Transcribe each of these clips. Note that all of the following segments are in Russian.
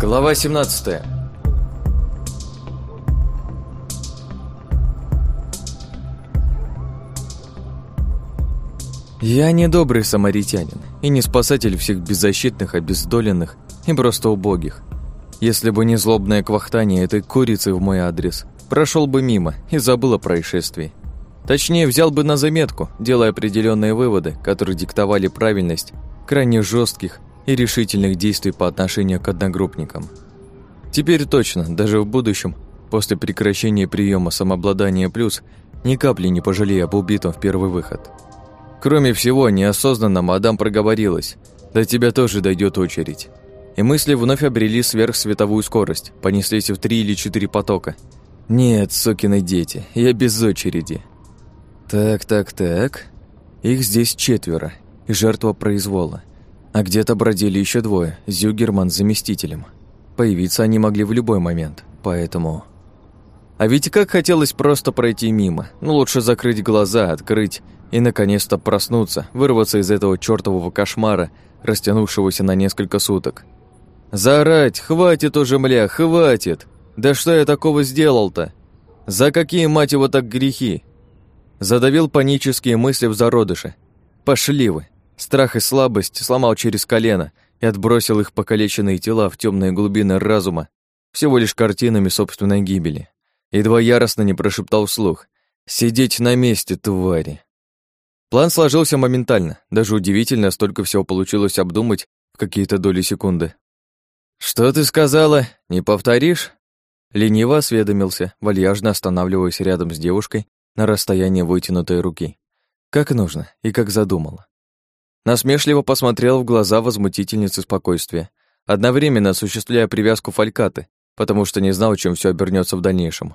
Глава 17 Я не добрый самаритянин и не спасатель всех беззащитных, обездоленных и просто убогих. Если бы не злобное квахтание этой курицы в мой адрес, прошел бы мимо и забыл о происшествии. Точнее, взял бы на заметку, делая определенные выводы, которые диктовали правильность крайне жестких и решительных действий по отношению к одногруппникам. Теперь точно, даже в будущем, после прекращения приема самообладания плюс, ни капли не пожалея об убитом в первый выход. Кроме всего, неосознанно мадам проговорилась. До тебя тоже дойдет очередь. И мысли вновь обрели сверхсветовую скорость, понеслись в три или четыре потока. Нет, сукины дети, я без очереди. Так, так, так. Их здесь четверо, и жертва произвола. А где-то бродили еще двое, Зюгерман с заместителем. Появиться они могли в любой момент, поэтому... А ведь как хотелось просто пройти мимо. Ну, лучше закрыть глаза, открыть и, наконец-то, проснуться, вырваться из этого чертового кошмара, растянувшегося на несколько суток. Заорать, хватит уже, мля, хватит! Да что я такого сделал-то? За какие, мать его, так грехи? Задавил панические мысли в зародыше. Пошли вы. Страх и слабость сломал через колено и отбросил их покалеченные тела в темные глубины разума, всего лишь картинами собственной гибели. Едва яростно не прошептал вслух. «Сидеть на месте, твари!» План сложился моментально. Даже удивительно, столько всего получилось обдумать в какие-то доли секунды. «Что ты сказала? Не повторишь?» Лениво осведомился, вальяжно останавливаясь рядом с девушкой на расстоянии вытянутой руки. Как нужно и как задумала. Насмешливо посмотрел в глаза возмутительницы спокойствия, одновременно осуществляя привязку фалькаты, потому что не знал, чем все обернется в дальнейшем.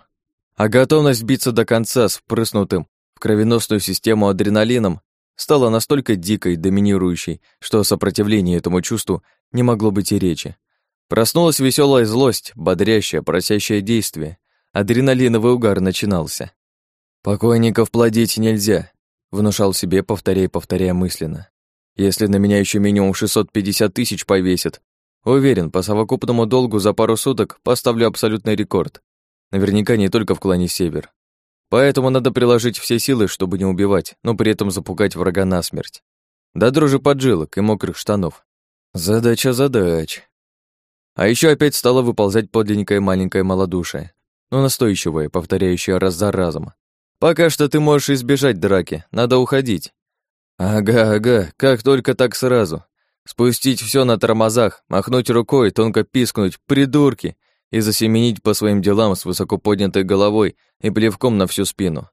А готовность биться до конца с впрыснутым в кровеносную систему адреналином стала настолько дикой, доминирующей, что о сопротивлении этому чувству не могло быть и речи. Проснулась веселая злость, бодрящая, просящая действие. Адреналиновый угар начинался. «Покойников плодить нельзя», — внушал себе, повторяя повторяя мысленно. «Если на меня еще минимум 650 тысяч повесят, уверен, по совокупному долгу за пару суток поставлю абсолютный рекорд. Наверняка не только в клане Север. Поэтому надо приложить все силы, чтобы не убивать, но при этом запугать врага насмерть. До дрожи поджилок и мокрых штанов. Задача задач. А еще опять стало выползать подлинненькое маленькое малодушие, но настойчивое, повторяющее раз за разом. Пока что ты можешь избежать драки, надо уходить. Ага, ага, как только так сразу. Спустить все на тормозах, махнуть рукой, тонко пискнуть «придурки» и засеменить по своим делам с высоко поднятой головой и плевком на всю спину.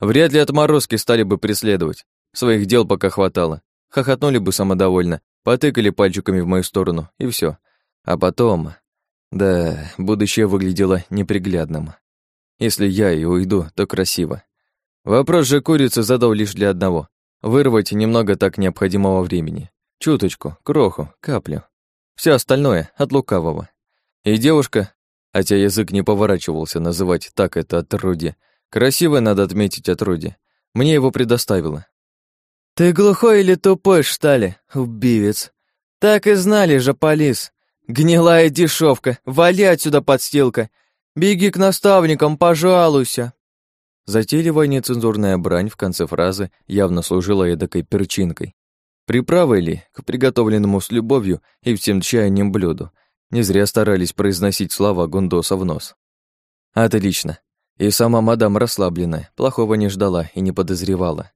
Вряд ли отморозки стали бы преследовать. Своих дел пока хватало. Хохотнули бы самодовольно, потыкали пальчиками в мою сторону, и все. А потом... Да, будущее выглядело неприглядным. Если я и уйду, то красиво. Вопрос же курицы задал лишь для одного. Вырвать немного так необходимого времени. Чуточку, кроху, каплю. Все остальное от лукавого. И девушка, хотя язык не поворачивался называть так это отродье, красивое, надо отметить, отродье, мне его предоставила. «Ты глухой или тупой, что ли, убивец? Так и знали же, полис. Гнилая дешевка, вали отсюда, подстилка. Беги к наставникам, пожалуйся!» Затейливая нецензурная брань в конце фразы явно служила эдакой перчинкой. Приправой ли к приготовленному с любовью и всем чаянием блюду. Не зря старались произносить слова Гундоса в нос. Отлично. И сама мадам расслабленная, плохого не ждала и не подозревала.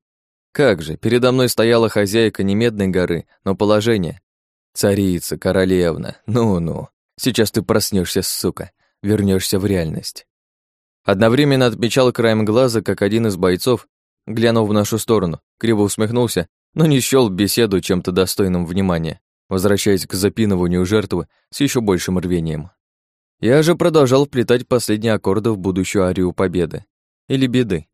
Как же, передо мной стояла хозяйка не Медной горы, но положение. Царица, королевна, ну-ну. Сейчас ты проснешься, сука вернешься в реальность. Одновременно отмечал краем глаза, как один из бойцов, глянул в нашу сторону, криво усмехнулся, но не счёл беседу чем-то достойным внимания, возвращаясь к запиныванию жертвы с еще большим рвением. Я же продолжал вплетать последние аккорды в будущую арию победы. Или беды.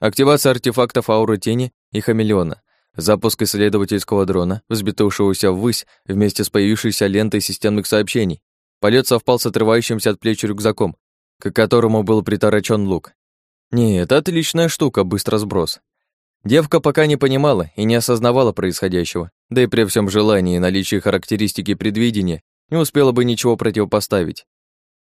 Активация артефактов ауры тени и хамелеона, запуск исследовательского дрона, взбитавшегося ввысь вместе с появившейся лентой системных сообщений, Полет совпал с отрывающимся от плеч рюкзаком, к которому был приторочен лук. Нет, отличная штука, быстро сброс. Девка пока не понимала и не осознавала происходящего, да и при всем желании и наличии характеристики предвидения не успела бы ничего противопоставить.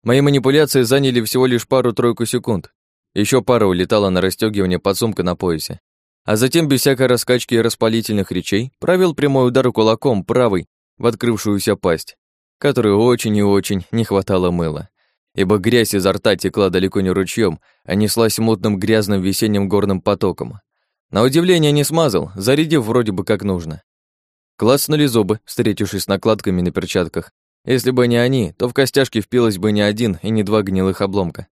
Мои манипуляции заняли всего лишь пару-тройку секунд. Еще пара улетала на расстёгивание подсумка на поясе. А затем, без всякой раскачки и распалительных речей, провел прямой удар кулаком правой в открывшуюся пасть, которой очень и очень не хватало мыла. Ибо грязь изо рта текла далеко не ручьем, а неслась мутным грязным весенним горным потоком. На удивление не смазал, зарядив вроде бы как нужно. Класснули зубы, встретившись накладками на перчатках. Если бы не они, то в костяшки впилось бы не один и не два гнилых обломка.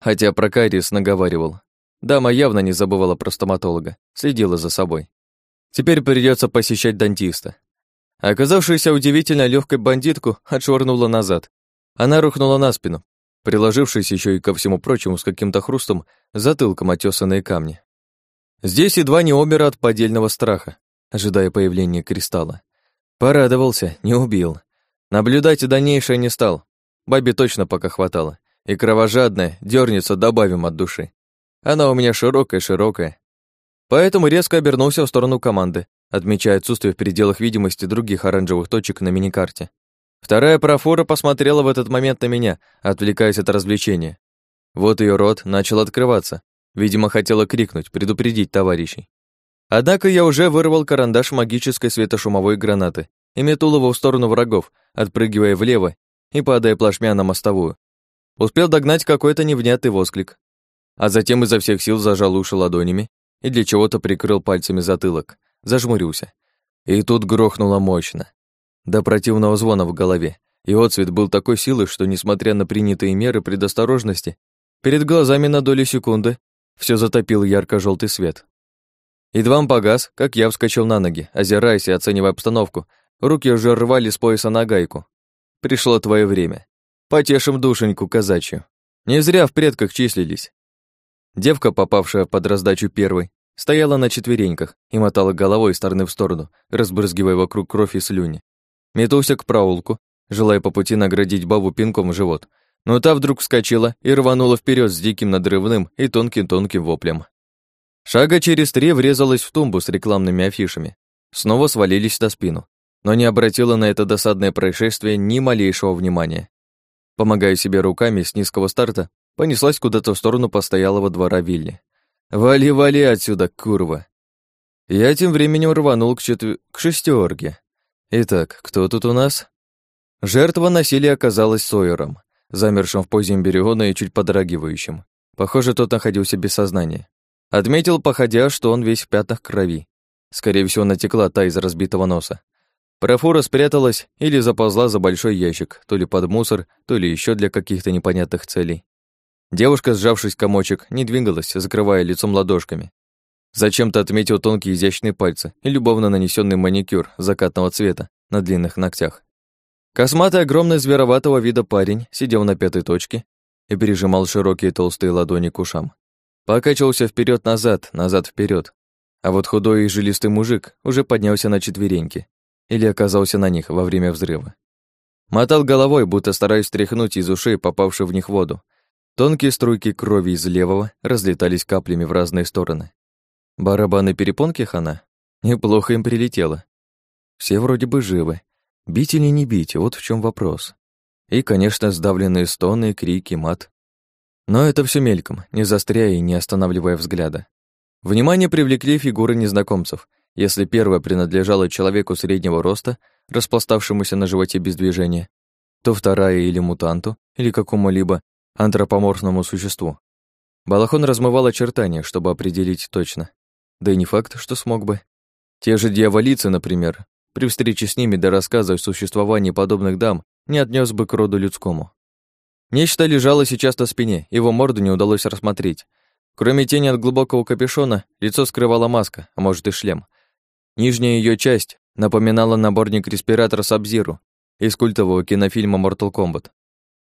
Хотя про кариес наговаривал. Дама явно не забывала про стоматолога, следила за собой. Теперь придется посещать дантиста. Оказавшуюся удивительно легкой бандитку отшвырнула назад. Она рухнула на спину, приложившись еще и ко всему прочему с каким-то хрустом затылком отесанные камни. Здесь едва не умер от поддельного страха, ожидая появления кристалла. Порадовался, не убил. Наблюдать дальнейшее не стал. Бабе точно пока хватало. И кровожадная, дернется, добавим от души. Она у меня широкая-широкая. Поэтому резко обернулся в сторону команды, отмечая отсутствие в пределах видимости других оранжевых точек на миникарте. Вторая профора посмотрела в этот момент на меня, отвлекаясь от развлечения. Вот ее рот начал открываться. Видимо, хотела крикнуть, предупредить товарищей. Однако я уже вырвал карандаш магической светошумовой гранаты и метнул его в сторону врагов, отпрыгивая влево и падая плашмя на мостовую. Успел догнать какой-то невнятный восклик, а затем изо всех сил зажал уши ладонями и для чего-то прикрыл пальцами затылок, зажмурился. И тут грохнуло мощно. До противного звона в голове. И отцвет был такой силы, что, несмотря на принятые меры предосторожности, перед глазами на долю секунды все затопил ярко желтый свет. Едва он погас, как я вскочил на ноги, озираясь и оценивая обстановку. Руки уже рвали с пояса на гайку. Пришло твое время. Потешим душеньку казачью. Не зря в предках числились. Девка, попавшая под раздачу первой, стояла на четвереньках и мотала головой из стороны в сторону, разбрызгивая вокруг кровь и слюни. Метнулся к проулку, желая по пути наградить бабу пинком в живот, но та вдруг вскочила и рванула вперед с диким надрывным и тонким-тонким воплем. Шага через три врезалась в тумбу с рекламными афишами. Снова свалились на спину, но не обратила на это досадное происшествие ни малейшего внимания. Помогая себе руками с низкого старта, понеслась куда-то в сторону постоялого двора Вилли. «Вали, вали отсюда, курва!» Я тем временем рванул к, четв... к шестерке. Итак, кто тут у нас? Жертва насилия оказалась Сойером, замершим в позе эмбриона и чуть подрагивающим. Похоже, тот находился без сознания. Отметил, походя, что он весь в пятнах крови. Скорее всего, натекла та из разбитого носа. Профура спряталась или заползла за большой ящик, то ли под мусор, то ли еще для каких-то непонятных целей. Девушка, сжавшись комочек, не двигалась, закрывая лицом ладошками. Зачем-то отметил тонкие изящные пальцы и любовно нанесенный маникюр закатного цвета на длинных ногтях. Косматый огромный звероватого вида парень сидел на пятой точке и пережимал широкие толстые ладони к ушам. Покачивался вперед назад назад вперед, А вот худой и жилистый мужик уже поднялся на четвереньки или оказался на них во время взрыва. Мотал головой, будто стараясь стряхнуть из ушей попавшую в них воду, Тонкие струйки крови из левого разлетались каплями в разные стороны. Барабаны перепонки хана? Неплохо им прилетело. Все вроде бы живы. Бить или не бить, вот в чем вопрос. И, конечно, сдавленные стоны, крики, мат. Но это все мельком, не застряя и не останавливая взгляда. Внимание привлекли фигуры незнакомцев. Если первая принадлежала человеку среднего роста, распластавшемуся на животе без движения, то вторая или мутанту, или какому-либо антропоморфному существу. Балахон размывал очертания, чтобы определить точно. Да и не факт, что смог бы. Те же дьяволицы, например, при встрече с ними до рассказа о существовании подобных дам не отнес бы к роду людскому. Нечто лежало сейчас на спине, его морду не удалось рассмотреть. Кроме тени от глубокого капюшона, лицо скрывала маска, а может и шлем. Нижняя ее часть напоминала наборник респиратора Сабзиру из культового кинофильма Mortal Kombat.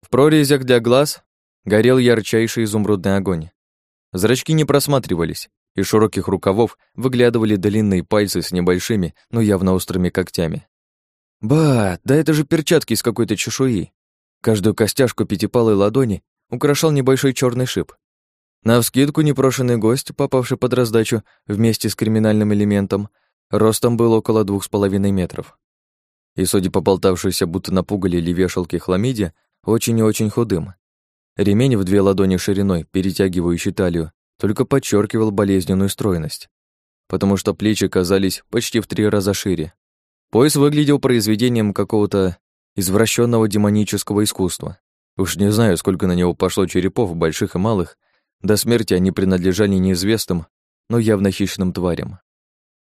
В прорезях для глаз горел ярчайший изумрудный огонь. Зрачки не просматривались, из широких рукавов выглядывали длинные пальцы с небольшими, но явно острыми когтями. Ба, да это же перчатки из какой-то чешуи. Каждую костяшку пятипалой ладони украшал небольшой черный шип. Навскидку непрошенный гость, попавший под раздачу вместе с криминальным элементом, ростом был около двух с половиной метров. и, судя по болтавшейся будто на пугале или вешалке хламиде, очень и очень худым. Ремень в две ладони шириной, перетягивающий талию, только подчеркивал болезненную стройность, потому что плечи казались почти в три раза шире. Пояс выглядел произведением какого-то извращенного демонического искусства. Уж не знаю, сколько на него пошло черепов, больших и малых. До смерти они принадлежали неизвестным, но явно хищным тварям.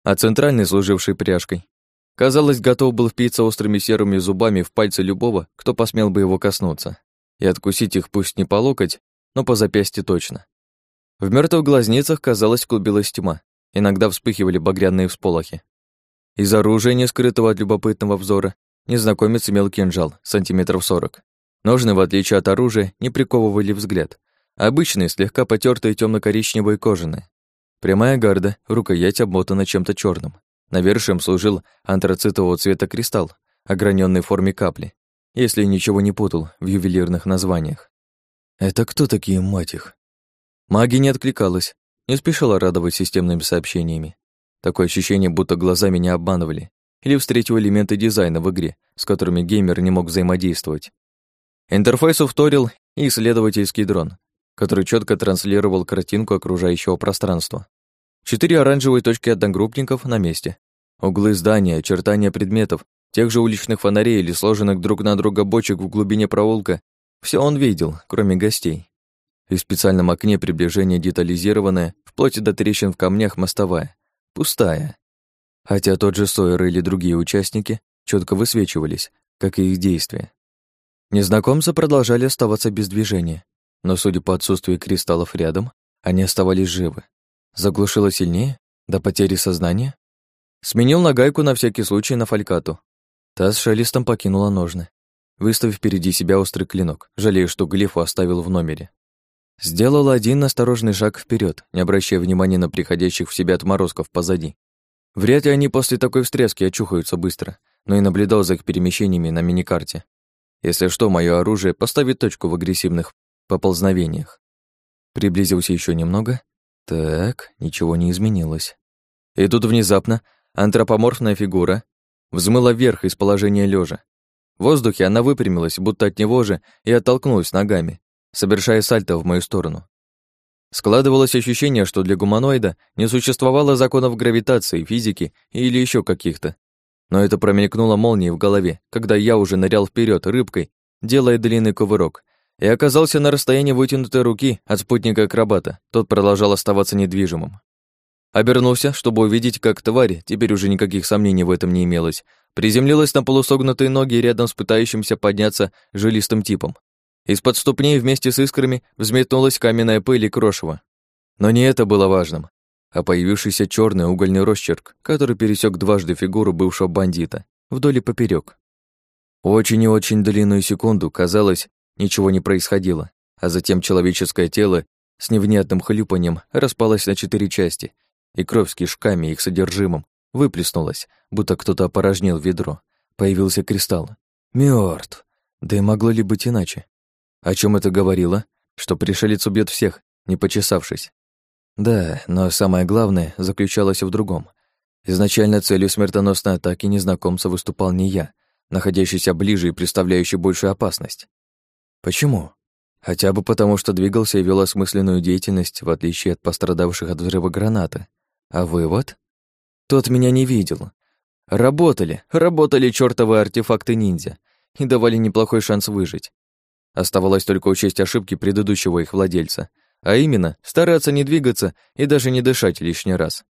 А центральный, служивший пряжкой, казалось, готов был впиться острыми серыми зубами в пальцы любого, кто посмел бы его коснуться, и откусить их пусть не по локоть, но по запястье точно. В мертвых глазницах, казалось, клубилась тьма, иногда вспыхивали багряные всполохи. Из оружия, не скрытого от любопытного взора, незнакомец имел кинжал, сантиметров сорок. Ножны, в отличие от оружия, не приковывали взгляд. Обычные, слегка потертые темно коричневые кожаные. Прямая гарда, рукоять обмотана чем-то черным. Навершием служил антрацитового цвета кристалл, ограненный в форме капли, если ничего не путал в ювелирных названиях. Это кто такие, мать их? Маги не откликалась, не спешила радовать системными сообщениями. Такое ощущение, будто глаза меня обманывали или встретил элементы дизайна в игре, с которыми геймер не мог взаимодействовать. Интерфейсу вторил и исследовательский дрон, который четко транслировал картинку окружающего пространства. Четыре оранжевые точки одногруппников на месте. Углы здания, очертания предметов, тех же уличных фонарей или сложенных друг на друга бочек в глубине проулка. Все он видел, кроме гостей. И в специальном окне приближение детализированное, вплоть до трещин в камнях мостовая. Пустая. Хотя тот же Сойер или другие участники четко высвечивались, как и их действия. Незнакомцы продолжали оставаться без движения, но, судя по отсутствию кристаллов рядом, они оставались живы. Заглушило сильнее? До потери сознания? Сменил нагайку на всякий случай на фалькату. Та с шелестом покинула ножны, выставив впереди себя острый клинок, жалея, что глифу оставил в номере. Сделал один осторожный шаг вперед, не обращая внимания на приходящих в себя отморозков позади. Вряд ли они после такой встряски очухаются быстро, но и наблюдал за их перемещениями на миникарте. Если что, мое оружие поставит точку в агрессивных поползновениях. Приблизился еще немного. Так, ничего не изменилось. И тут внезапно антропоморфная фигура взмыла вверх из положения лежа. В воздухе она выпрямилась, будто от него же, и оттолкнулась ногами, совершая сальто в мою сторону. Складывалось ощущение, что для гуманоида не существовало законов гравитации, физики или еще каких-то, но это промелькнуло молнией в голове, когда я уже нырял вперед рыбкой, делая длинный кувырок, и оказался на расстоянии вытянутой руки от спутника-акробата. Тот продолжал оставаться недвижимым. Обернулся, чтобы увидеть, как тварь, теперь уже никаких сомнений в этом не имелось, приземлилась на полусогнутые ноги рядом с пытающимся подняться жилистым типом. Из-под ступней вместе с искрами взметнулась каменная пыль и крошево. Но не это было важным а появившийся черный угольный росчерк, который пересек дважды фигуру бывшего бандита, вдоль и поперек. Очень и очень длинную секунду, казалось, ничего не происходило, а затем человеческое тело с невнятным хлюпанием распалось на четыре части, и кровь с кишками и их содержимым выплеснулась, будто кто-то опорожнил ведро. Появился кристалл. Мёртв. Да и могло ли быть иначе? О чем это говорило? Что пришелец убьет всех, не почесавшись. Да, но самое главное заключалось в другом. Изначально целью смертоносной атаки незнакомца выступал не я, находящийся ближе и представляющий большую опасность. Почему? Хотя бы потому, что двигался и вел осмысленную деятельность, в отличие от пострадавших от взрыва гранаты. А вывод? Тот меня не видел. Работали, работали чёртовы артефакты ниндзя и давали неплохой шанс выжить. Оставалось только учесть ошибки предыдущего их владельца — а именно, стараться не двигаться и даже не дышать лишний раз.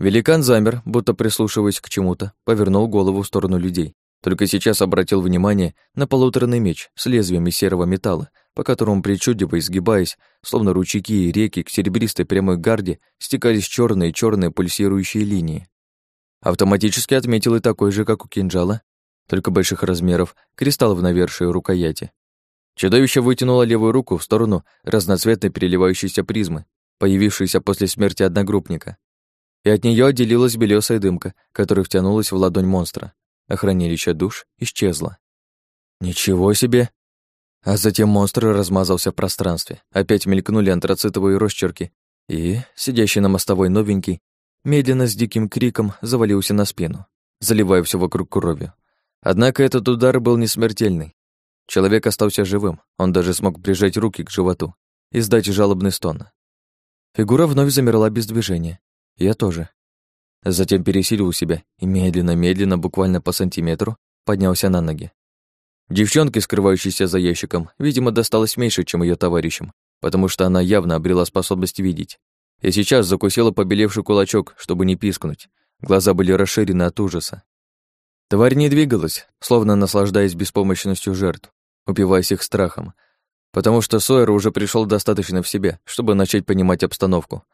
Великан замер, будто прислушиваясь к чему-то, повернул голову в сторону людей. Только сейчас обратил внимание на полуторный меч с лезвием из серого металла, по которому причудливо изгибаясь, словно ручейки и реки к серебристой прямой гарде, стекались черные черные пульсирующие линии. Автоматически отметил и такой же, как у кинжала, только больших размеров, кристалл в навершии рукояти. Чудовище вытянуло левую руку в сторону разноцветной переливающейся призмы, появившейся после смерти одногруппника. И от нее отделилась белесая дымка, которая втянулась в ладонь монстра. А душ исчезло. Ничего себе! А затем монстр размазался в пространстве. Опять мелькнули антрацитовые росчерки, и, сидящий на мостовой новенький, медленно с диким криком завалился на спину, заливая все вокруг кровью. Однако этот удар был не смертельный. Человек остался живым, он даже смог прижать руки к животу и сдать жалобный стон. Фигура вновь замерла без движения. Я тоже. Затем пересилил себя и медленно-медленно, буквально по сантиметру, поднялся на ноги. Девчонке, скрывающейся за ящиком, видимо, досталось меньше, чем ее товарищам, потому что она явно обрела способность видеть. И сейчас закусила побелевший кулачок, чтобы не пискнуть. Глаза были расширены от ужаса. Тварь не двигалась, словно наслаждаясь беспомощностью жертв, упиваясь их страхом, потому что Сойер уже пришел достаточно в себя, чтобы начать понимать обстановку.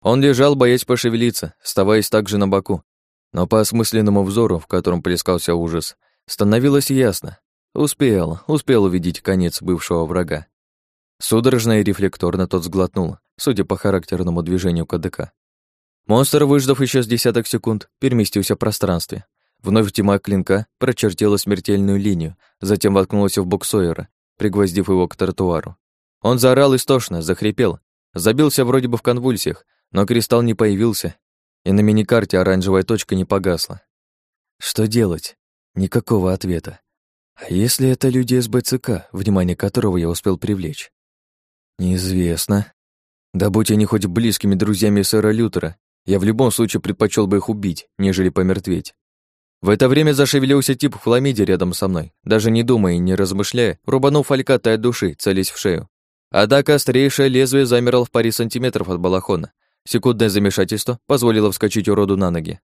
Он лежал, боясь пошевелиться, оставаясь также на боку, но по осмысленному взору, в котором плескался ужас, становилось ясно. Успел, успел увидеть конец бывшего врага. Судорожно и рефлекторно тот сглотнул, судя по характерному движению КДК. Монстр, выждав еще с десяток секунд, переместился в пространстве. Вновь тьма клинка прочертила смертельную линию, затем воткнулась в бок Сойера, пригвоздив его к тротуару. Он заорал истошно, захрипел, забился вроде бы в конвульсиях, но кристалл не появился, и на миникарте оранжевая точка не погасла. Что делать? Никакого ответа. А если это люди из БЦК, внимание которого я успел привлечь? Неизвестно. Да будь они хоть близкими друзьями сэра Лютера, я в любом случае предпочел бы их убить, нежели помертветь. В это время зашевелился тип в хламиде рядом со мной, даже не думая и не размышляя, рубанув фалькатой от души, целясь в шею. Однако острейшее лезвие замерло в паре сантиметров от балахона. Секундное замешательство позволило вскочить уроду на ноги.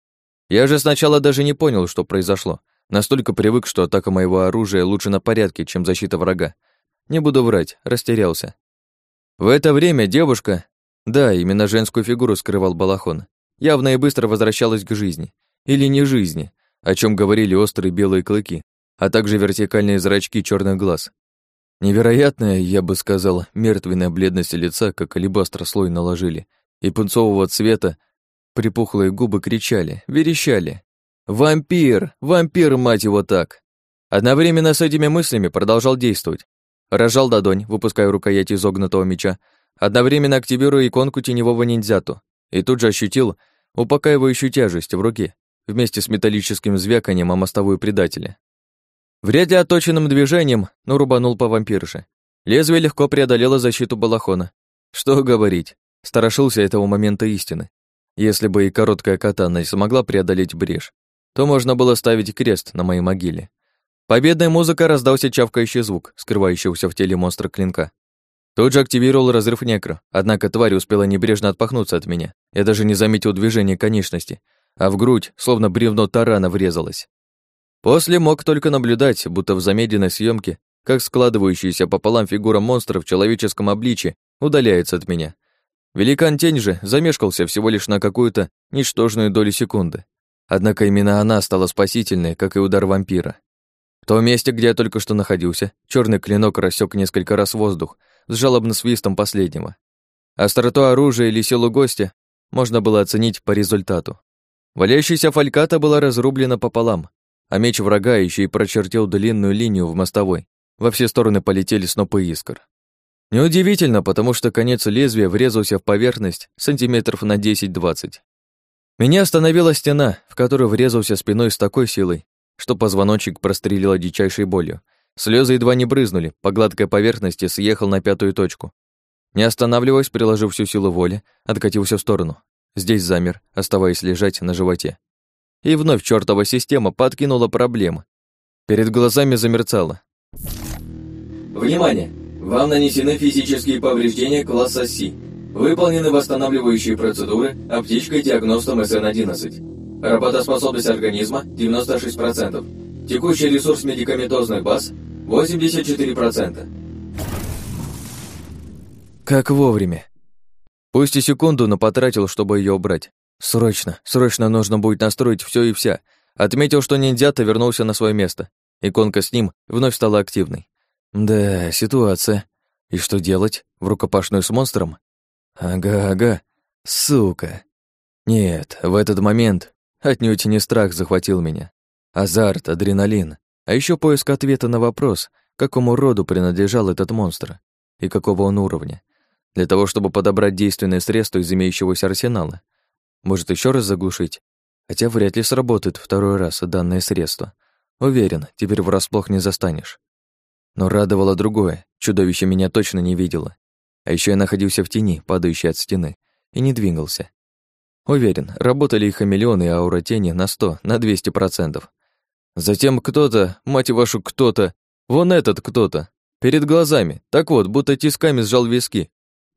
Я же сначала даже не понял, что произошло. Настолько привык, что атака моего оружия лучше на порядке, чем защита врага. Не буду врать, растерялся. В это время девушка, да, именно женскую фигуру скрывал балахон, явно и быстро возвращалась к жизни. Или не жизни, о чем говорили острые белые клыки, а также вертикальные зрачки черных глаз. Невероятная, я бы сказал, мертвенная бледность лица, как алебастр слой наложили, и пунцового цвета припухлые губы кричали, верещали. «Вампир! Вампир, мать его, так!» Одновременно с этими мыслями продолжал действовать. Рожал ладонь, выпуская рукоять изогнутого меча, одновременно активируя иконку теневого ниндзяту, и тут же ощутил упокаивающую тяжесть в руке, вместе с металлическим звяканием о мостовую предателя. Вряд ли отточенным движением, но рубанул по вампирше. Лезвие легко преодолело защиту балахона. Что говорить, старошился этого момента истины. Если бы и короткая катана смогла преодолеть брешь, то можно было ставить крест на моей могиле. Победная музыка раздался чавкающий звук, скрывающийся в теле монстра клинка. Тут же активировал разрыв некро, однако тварь успела небрежно отпахнуться от меня. Я даже не заметил движения конечности, а в грудь, словно бревно тарана, врезалось. После мог только наблюдать, будто в замедленной съемке, как складывающаяся пополам фигура монстра в человеческом обличье удаляется от меня. Великан Тень же замешкался всего лишь на какую-то ничтожную долю секунды. Однако именно она стала спасительной, как и удар вампира. В том месте, где я только что находился, черный клинок рассек несколько раз воздух с жалобным свистом последнего. Остроту оружия или силу гостя можно было оценить по результату. Валяющаяся фальката была разрублена пополам, а меч врага еще и прочертил длинную линию в мостовой. Во все стороны полетели снопы искр. Неудивительно, потому что конец лезвия врезался в поверхность сантиметров на 10-20. Меня остановила стена, в которую врезался спиной с такой силой, что позвоночник прострелило дичайшей болью. Слезы едва не брызнули, по гладкой поверхности съехал на пятую точку. Не останавливаясь, приложив всю силу воли, откатился в сторону. Здесь замер, оставаясь лежать на животе. И вновь чёртова система подкинула проблемы. Перед глазами замерцало. Внимание! Вам нанесены физические повреждения класса С. Выполнены восстанавливающие процедуры аптечкой диагностом СН-11. Работоспособность организма 96%. Текущий ресурс медикаментозной баз 84%. Как вовремя. Пусть и секунду, но потратил, чтобы ее убрать. Срочно, срочно нужно будет настроить все и вся. Отметил, что ниндзя-то вернулся на свое место. Иконка с ним вновь стала активной. Да, ситуация. И что делать? В рукопашную с монстром? Ага, ага. Сука. Нет, в этот момент отнюдь не страх захватил меня. Азарт, адреналин. А еще поиск ответа на вопрос, какому роду принадлежал этот монстр и какого он уровня для того, чтобы подобрать действенное средство из имеющегося арсенала. Может, еще раз заглушить? Хотя вряд ли сработает второй раз данное средство. Уверен, теперь врасплох не застанешь. Но радовало другое, чудовище меня точно не видело. А еще я находился в тени, падающей от стены, и не двигался. Уверен, работали и хамелеоны, и аура тени на сто, на двести процентов. Затем кто-то, мать вашу, кто-то, вон этот кто-то, перед глазами, так вот, будто тисками сжал виски.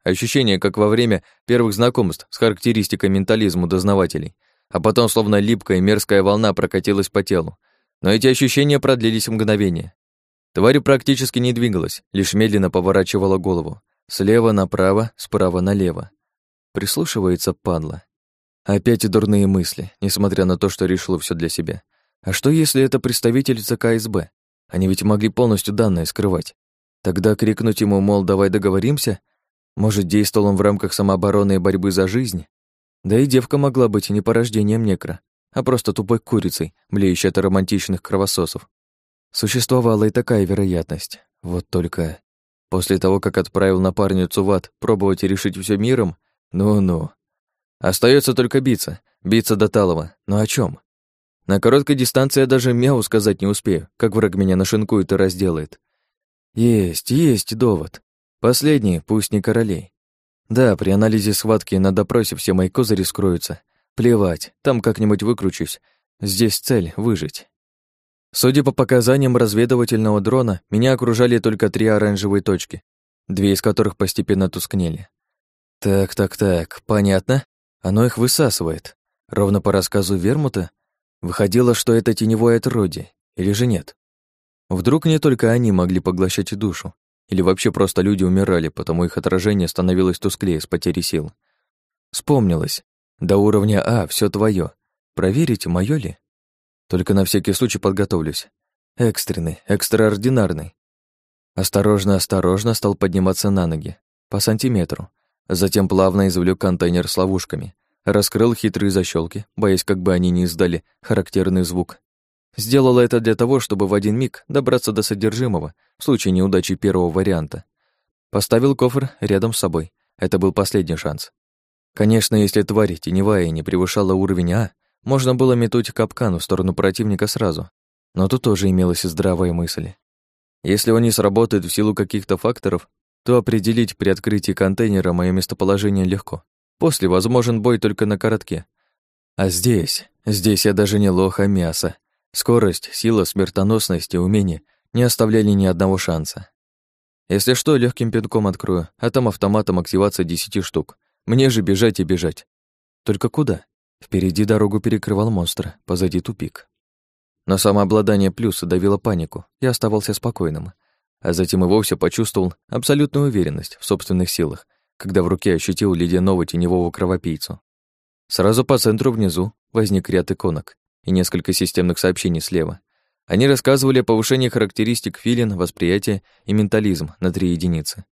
Ощущение, как во время первых знакомств с характеристикой ментализма дознавателей, а потом словно липкая мерзкая волна прокатилась по телу. Но эти ощущения продлились мгновение. Тварь практически не двигалась, лишь медленно поворачивала голову. Слева направо, справа налево. Прислушивается падла. Опять дурные мысли, несмотря на то, что решила все для себя. А что, если это представительница КСБ? Они ведь могли полностью данные скрывать. Тогда крикнуть ему, мол, давай договоримся? Может, действовал он в рамках самообороны и борьбы за жизнь? Да и девка могла быть не порождением некра, а просто тупой курицей, блеющей от романтичных кровососов. Существовала и такая вероятность. Вот только после того, как отправил напарницу в ад пробовать решить все миром, ну-ну. Остается только биться, биться до талого. Но о чем? На короткой дистанции я даже мяу сказать не успею, как враг меня нашинкует и разделает. Есть, есть довод. Последний, пусть не королей. Да, при анализе схватки на допросе все мои козыри скроются. Плевать, там как-нибудь выкручусь. Здесь цель — выжить. Судя по показаниям разведывательного дрона, меня окружали только три оранжевые точки, две из которых постепенно тускнели. Так, так, так, понятно. Оно их высасывает. Ровно по рассказу Вермута выходило, что это теневое отродье, или же нет? Вдруг не только они могли поглощать душу, или вообще просто люди умирали, потому их отражение становилось тусклее с потерей сил. Вспомнилось. До уровня А все твое. Проверить, мое ли? Только на всякий случай подготовлюсь. Экстренный, экстраординарный. Осторожно-осторожно стал подниматься на ноги. По сантиметру. Затем плавно извлек контейнер с ловушками. Раскрыл хитрые защелки, боясь, как бы они не издали характерный звук. Сделала это для того, чтобы в один миг добраться до содержимого, в случае неудачи первого варианта. Поставил кофр рядом с собой. Это был последний шанс. Конечно, если тварь теневая не превышала уровень А, можно было метнуть капкан в сторону противника сразу, но тут тоже имелась здравая мысль. Если он не сработает в силу каких-то факторов, то определить при открытии контейнера мое местоположение легко. После возможен бой только на коротке. А здесь, здесь я даже не лох, а мясо. Скорость, сила, смертоносность и умение не оставляли ни одного шанса. Если что, легким пинком открою, а там автоматом активация десяти штук. Мне же бежать и бежать. Только куда? Впереди дорогу перекрывал монстр, позади тупик. Но самообладание плюса давило панику, я оставался спокойным. А затем и вовсе почувствовал абсолютную уверенность в собственных силах, когда в руке ощутил ледяного теневого кровопийцу. Сразу по центру внизу возник ряд иконок и несколько системных сообщений слева. Они рассказывали о повышении характеристик филин, восприятия и ментализм на три единицы.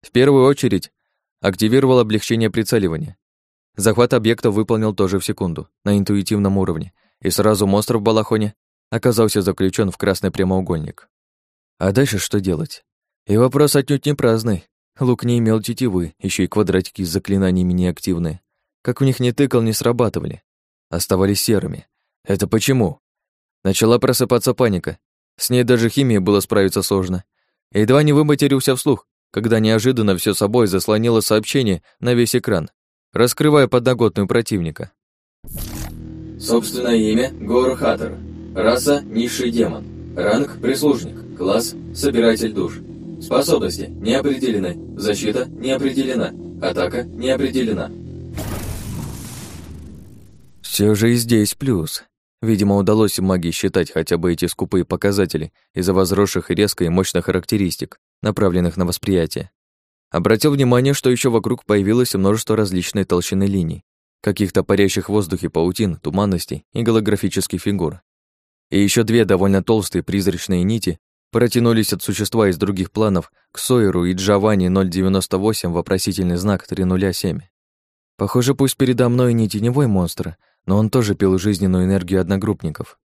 В первую очередь активировал облегчение прицеливания, Захват объекта выполнил тоже в секунду, на интуитивном уровне, и сразу монстр в балахоне оказался заключен в красный прямоугольник. А дальше что делать? И вопрос отнюдь не праздный. Лук не имел тетивы, еще и квадратики с заклинаниями неактивные. Как в них не тыкал, не срабатывали. Оставались серыми. Это почему? Начала просыпаться паника. С ней даже химией было справиться сложно. Едва не выматерился вслух, когда неожиданно все собой заслонило сообщение на весь экран раскрывая подноготную противника. Собственное имя – Гор Хаттер. Раса – низший демон. Ранг – прислужник. Класс – собиратель душ. Способности – не определены. Защита – не определена. Атака – не определена. Все же и здесь плюс. Видимо, удалось магии считать хотя бы эти скупые показатели из-за возросших резко и мощных характеристик, направленных на восприятие. Обратил внимание, что еще вокруг появилось множество различной толщины линий, каких-то парящих в воздухе паутин, туманностей и голографических фигур. И еще две довольно толстые призрачные нити протянулись от существа из других планов к Сойеру и Джованни 098 вопросительный знак 307. Похоже, пусть передо мной не теневой монстр, но он тоже пил жизненную энергию одногруппников.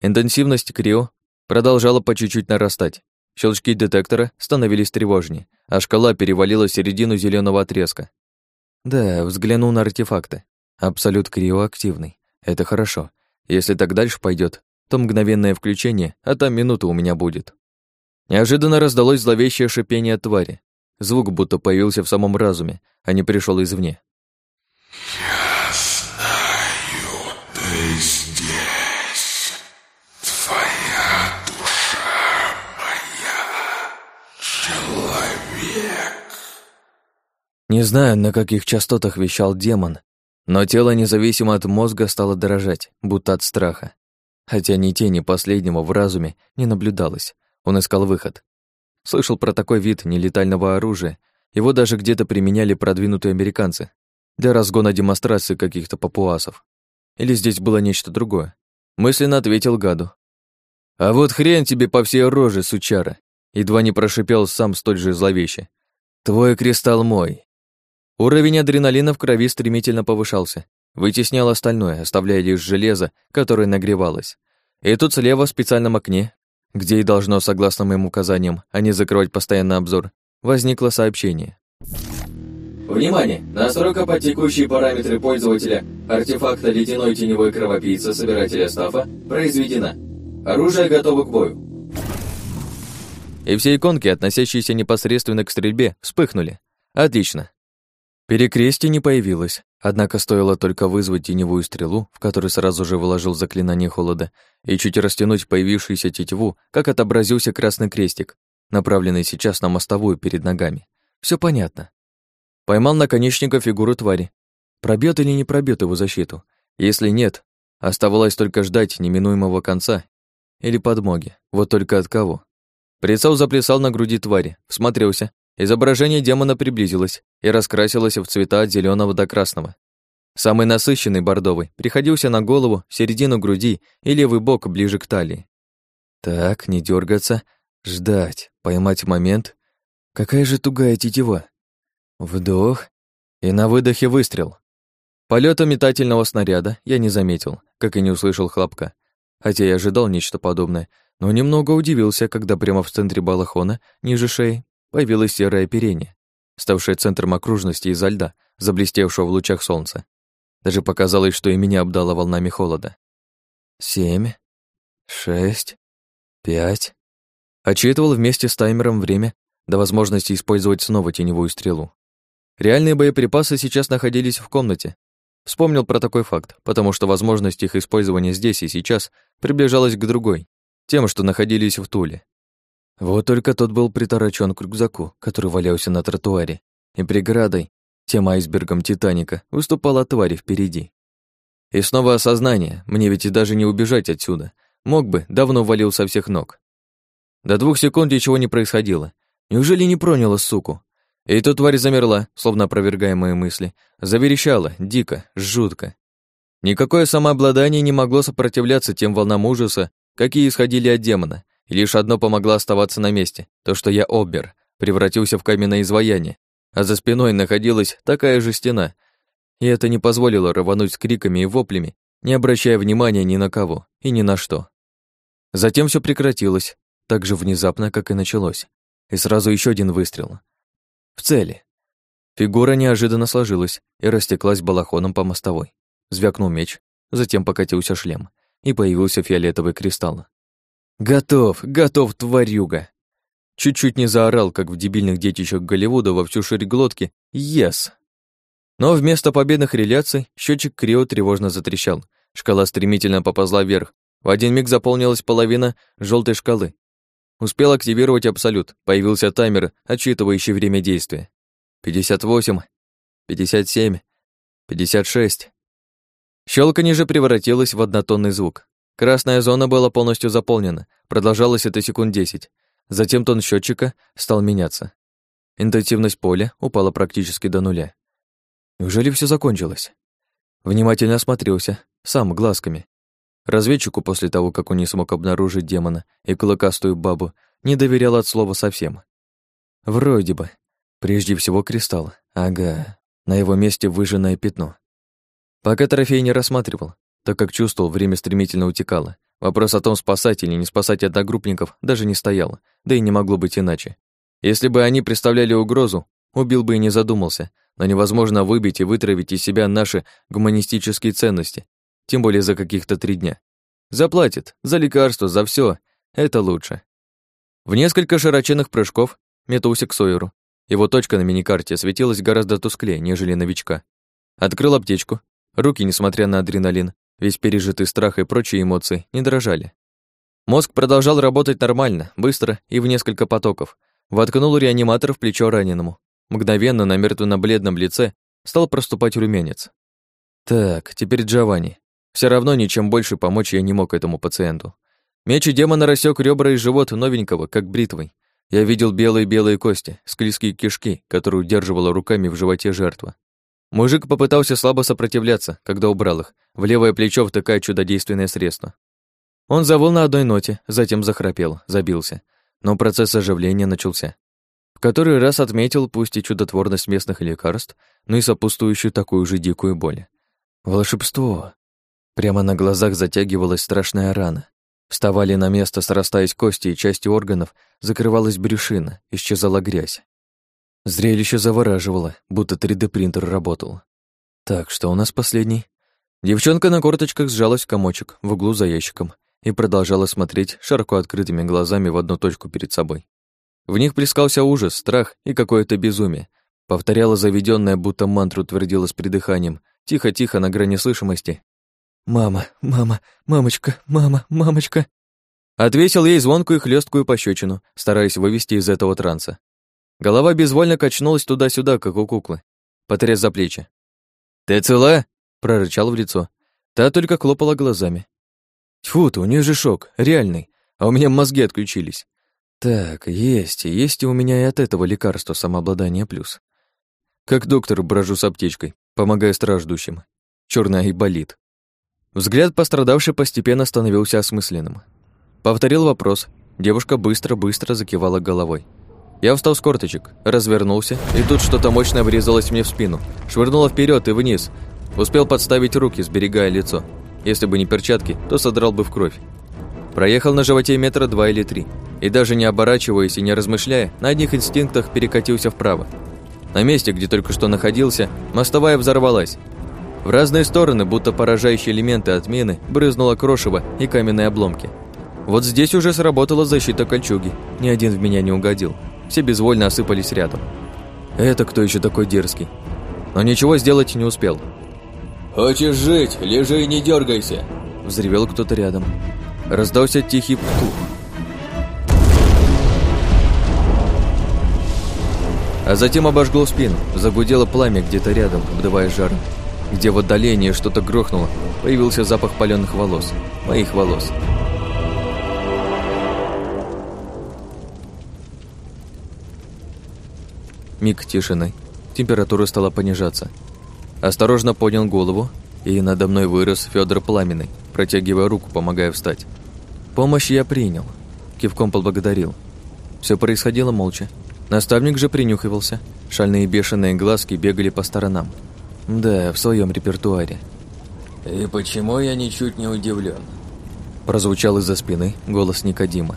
Интенсивность Крио продолжала по чуть-чуть нарастать, Щелчки детектора становились тревожнее, а шкала перевалила середину зеленого отрезка. Да, взглянул на артефакты. Абсолют криоактивный. Это хорошо. Если так дальше пойдет, то мгновенное включение, а там минута у меня будет. Неожиданно раздалось зловещее шипение твари. Звук будто появился в самом разуме, а не пришел извне. «Я знаю, ты здесь. Твоя душа моя. Человек». Не знаю, на каких частотах вещал демон, но тело, независимо от мозга, стало дрожать, будто от страха. Хотя ни тени последнего в разуме не наблюдалось. Он искал выход. Слышал про такой вид нелетального оружия. Его даже где-то применяли продвинутые американцы для разгона демонстрации каких-то папуасов. Или здесь было нечто другое? Мысленно ответил гаду. «А вот хрен тебе по всей роже, сучара!» Едва не прошипел сам столь же зловеще. «Твой кристалл мой!» Уровень адреналина в крови стремительно повышался, вытеснял остальное, оставляя лишь железо, которое нагревалось. И тут слева в специальном окне, где и должно, согласно моим указаниям, а не закрывать постоянно обзор, возникло сообщение. Внимание! Настройка под текущие параметры пользователя артефакта «Ледяной теневой кровопийца» собирателя стафа произведена. Оружие готово к бою. И все иконки, относящиеся непосредственно к стрельбе, вспыхнули. Отлично. Перекрестие не появилось, однако стоило только вызвать теневую стрелу, в которой сразу же вложил заклинание холода, и чуть растянуть появившуюся тетиву, как отобразился красный крестик, направленный сейчас на мостовую перед ногами. Все понятно. Поймал наконечника фигуру твари. Пробьет или не пробьет его защиту? Если нет, оставалось только ждать неминуемого конца или подмоги. Вот только от кого? Прицел заплясал на груди твари, всмотрелся, Изображение демона приблизилось и раскрасилось в цвета от зеленого до красного. Самый насыщенный бордовый приходился на голову, середину груди и левый бок ближе к талии. Так, не дергаться, ждать, поймать момент. Какая же тугая тетива. Вдох и на выдохе выстрел. Полета метательного снаряда я не заметил, как и не услышал хлопка. Хотя я ожидал нечто подобное, но немного удивился, когда прямо в центре балахона, ниже шеи, появилось серое оперение, ставшее центром окружности изо льда, заблестевшего в лучах солнца. Даже показалось, что и меня обдало волнами холода. Семь, шесть, пять. Отчитывал вместе с таймером время до возможности использовать снова теневую стрелу. Реальные боеприпасы сейчас находились в комнате. Вспомнил про такой факт, потому что возможность их использования здесь и сейчас приближалась к другой, тем, что находились в Туле. Вот только тот был приторочен к рюкзаку, который валялся на тротуаре, и преградой, тем айсбергом Титаника, выступала тварь впереди. И снова осознание, мне ведь и даже не убежать отсюда. Мог бы, давно валил со всех ног. До двух секунд ничего не происходило. Неужели не проняло суку? И тут тварь замерла, словно опровергая мои мысли. Заверещала, дико, жутко. Никакое самообладание не могло сопротивляться тем волнам ужаса, какие исходили от демона, лишь одно помогло оставаться на месте, то, что я обмер, превратился в каменное изваяние, а за спиной находилась такая же стена, и это не позволило рвануть с криками и воплями, не обращая внимания ни на кого и ни на что. Затем все прекратилось, так же внезапно, как и началось, и сразу еще один выстрел. В цели. Фигура неожиданно сложилась и растеклась балахоном по мостовой. Звякнул меч, затем покатился шлем, и появился фиолетовый кристалл. «Готов, готов, тварюга!» Чуть-чуть не заорал, как в дебильных детищах Голливуда во всю ширь глотки «Ес!». Но вместо победных реляций счетчик Крио тревожно затрещал. Шкала стремительно поползла вверх. В один миг заполнилась половина желтой шкалы. Успел активировать абсолют. Появился таймер, отсчитывающий время действия. 58, 57, 56. Щелканье же превратилось в однотонный звук. Красная зона была полностью заполнена, продолжалось это секунд десять. Затем тон счетчика стал меняться. Интенсивность поля упала практически до нуля. Неужели все закончилось? Внимательно осмотрелся, сам, глазками. Разведчику после того, как он не смог обнаружить демона и клыкастую бабу, не доверял от слова совсем. Вроде бы. Прежде всего кристалл. Ага. На его месте выжженное пятно. Пока трофей не рассматривал, так как чувствовал, время стремительно утекало. Вопрос о том, спасать или не спасать одногруппников, даже не стоял, да и не могло быть иначе. Если бы они представляли угрозу, убил бы и не задумался, но невозможно выбить и вытравить из себя наши гуманистические ценности, тем более за каких-то три дня. Заплатит. За лекарство, за все. Это лучше. В несколько широченных прыжков метнулся к Сойеру. Его точка на миникарте светилась гораздо тусклее, нежели новичка. Открыл аптечку. Руки, несмотря на адреналин, весь пережитый страх и прочие эмоции, не дрожали. Мозг продолжал работать нормально, быстро и в несколько потоков. Воткнул реаниматор в плечо раненому. Мгновенно на мертвенно-бледном лице стал проступать румянец. Так, теперь Джованни. Все равно ничем больше помочь я не мог этому пациенту. Меч демона рассек ребра и живот новенького, как бритвой. Я видел белые-белые кости, склизкие кишки, которые удерживала руками в животе жертва. Мужик попытался слабо сопротивляться, когда убрал их, в левое плечо втыкая чудодейственное средство. Он завыл на одной ноте, затем захрапел, забился. Но процесс оживления начался. В который раз отметил пусть и чудотворность местных лекарств, но и сопутствующую такую же дикую боль. Волшебство! Прямо на глазах затягивалась страшная рана. Вставали на место, срастаясь кости и части органов, закрывалась брюшина, исчезала грязь. Зрелище завораживало, будто 3D-принтер работал. Так, что у нас последний? Девчонка на корточках сжалась в комочек в углу за ящиком и продолжала смотреть широко открытыми глазами в одну точку перед собой. В них плескался ужас, страх и какое-то безумие. Повторяла заведенная, будто мантру твердила с придыханием, тихо-тихо на грани слышимости, «Мама, мама, мамочка, мама, мамочка!» Отвесил ей звонкую и хлесткую пощечину, стараясь вывести из этого транса. Голова безвольно качнулась туда-сюда, как у куклы, потряс за плечи. «Ты цела?» — прорычал в лицо. Та только хлопала глазами. Тьфу ты, у нее же шок, реальный, а у меня мозги отключились. Так, есть, есть и у меня и от этого лекарства самообладание плюс. Как доктор брожу с аптечкой, помогая страждущим. Черная и болит. Взгляд пострадавшей постепенно становился осмысленным. Повторил вопрос. Девушка быстро-быстро закивала головой. Я встал с корточек, развернулся, и тут что-то мощное врезалось мне в спину. Швырнуло вперед и вниз. Успел подставить руки, сберегая лицо. Если бы не перчатки, то содрал бы в кровь. Проехал на животе метра два или три. И даже не оборачиваясь и не размышляя, на одних инстинктах перекатился вправо. На месте, где только что находился, мостовая взорвалась. В разные стороны, будто поражающие элементы отмены, брызнуло крошево и каменные обломки. Вот здесь уже сработала защита кольчуги. Ни один в меня не угодил. Все безвольно осыпались рядом. Это кто еще такой дерзкий? Но ничего сделать не успел. «Хочешь жить? Лежи и не дергайся!» Взревел кто-то рядом. Раздался тихий птух. А затем обожгло спину, загудело пламя где-то рядом, обдавая жаром где в отдалении что-то грохнуло, появился запах паленых волос, моих волос. Миг тишины. Температура стала понижаться. Осторожно поднял голову, и надо мной вырос Федор Пламенный, протягивая руку, помогая встать. Помощь я принял. Кивком поблагодарил. Все происходило молча. Наставник же принюхивался. Шальные бешеные глазки бегали по сторонам. Да, в своем репертуаре. «И почему я ничуть не удивлен? Прозвучал из-за спины голос Никодима.